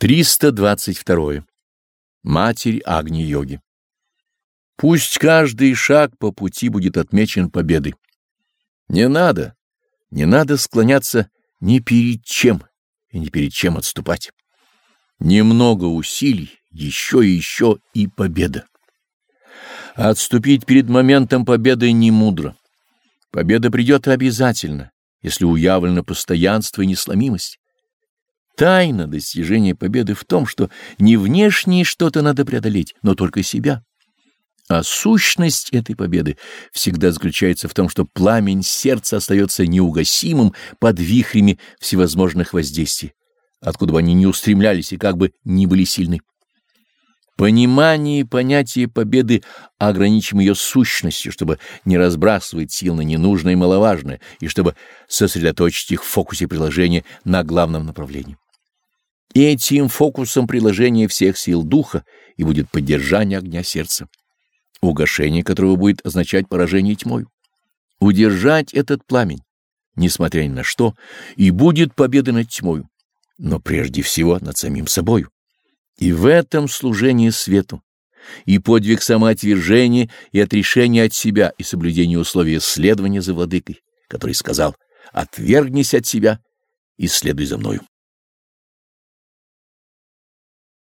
322. Матерь Агни-йоги. Пусть каждый шаг по пути будет отмечен победой. Не надо, не надо склоняться ни перед чем и ни перед чем отступать. Немного усилий, еще и еще и победа. Отступить перед моментом победы не мудро. Победа придет обязательно, если уявлено постоянство и несломимость. Тайна достижения победы в том, что не внешнее что-то надо преодолеть, но только себя. А сущность этой победы всегда заключается в том, что пламень сердца остается неугасимым под вихрями всевозможных воздействий, откуда бы они ни устремлялись и как бы ни были сильны. Понимание и понятие победы ограничим ее сущностью, чтобы не разбрасывать сил на ненужное и маловажное, и чтобы сосредоточить их в фокусе приложения на главном направлении. Этим фокусом приложения всех сил духа и будет поддержание огня сердца, угошение которого будет означать поражение тьмой. Удержать этот пламень, несмотря ни на что, и будет победа над тьмою, но прежде всего над самим собою. И в этом служение свету, и подвиг самоотвержения и отрешения от себя, и соблюдение условия следования за владыкой, который сказал «отвергнись от себя и следуй за мною».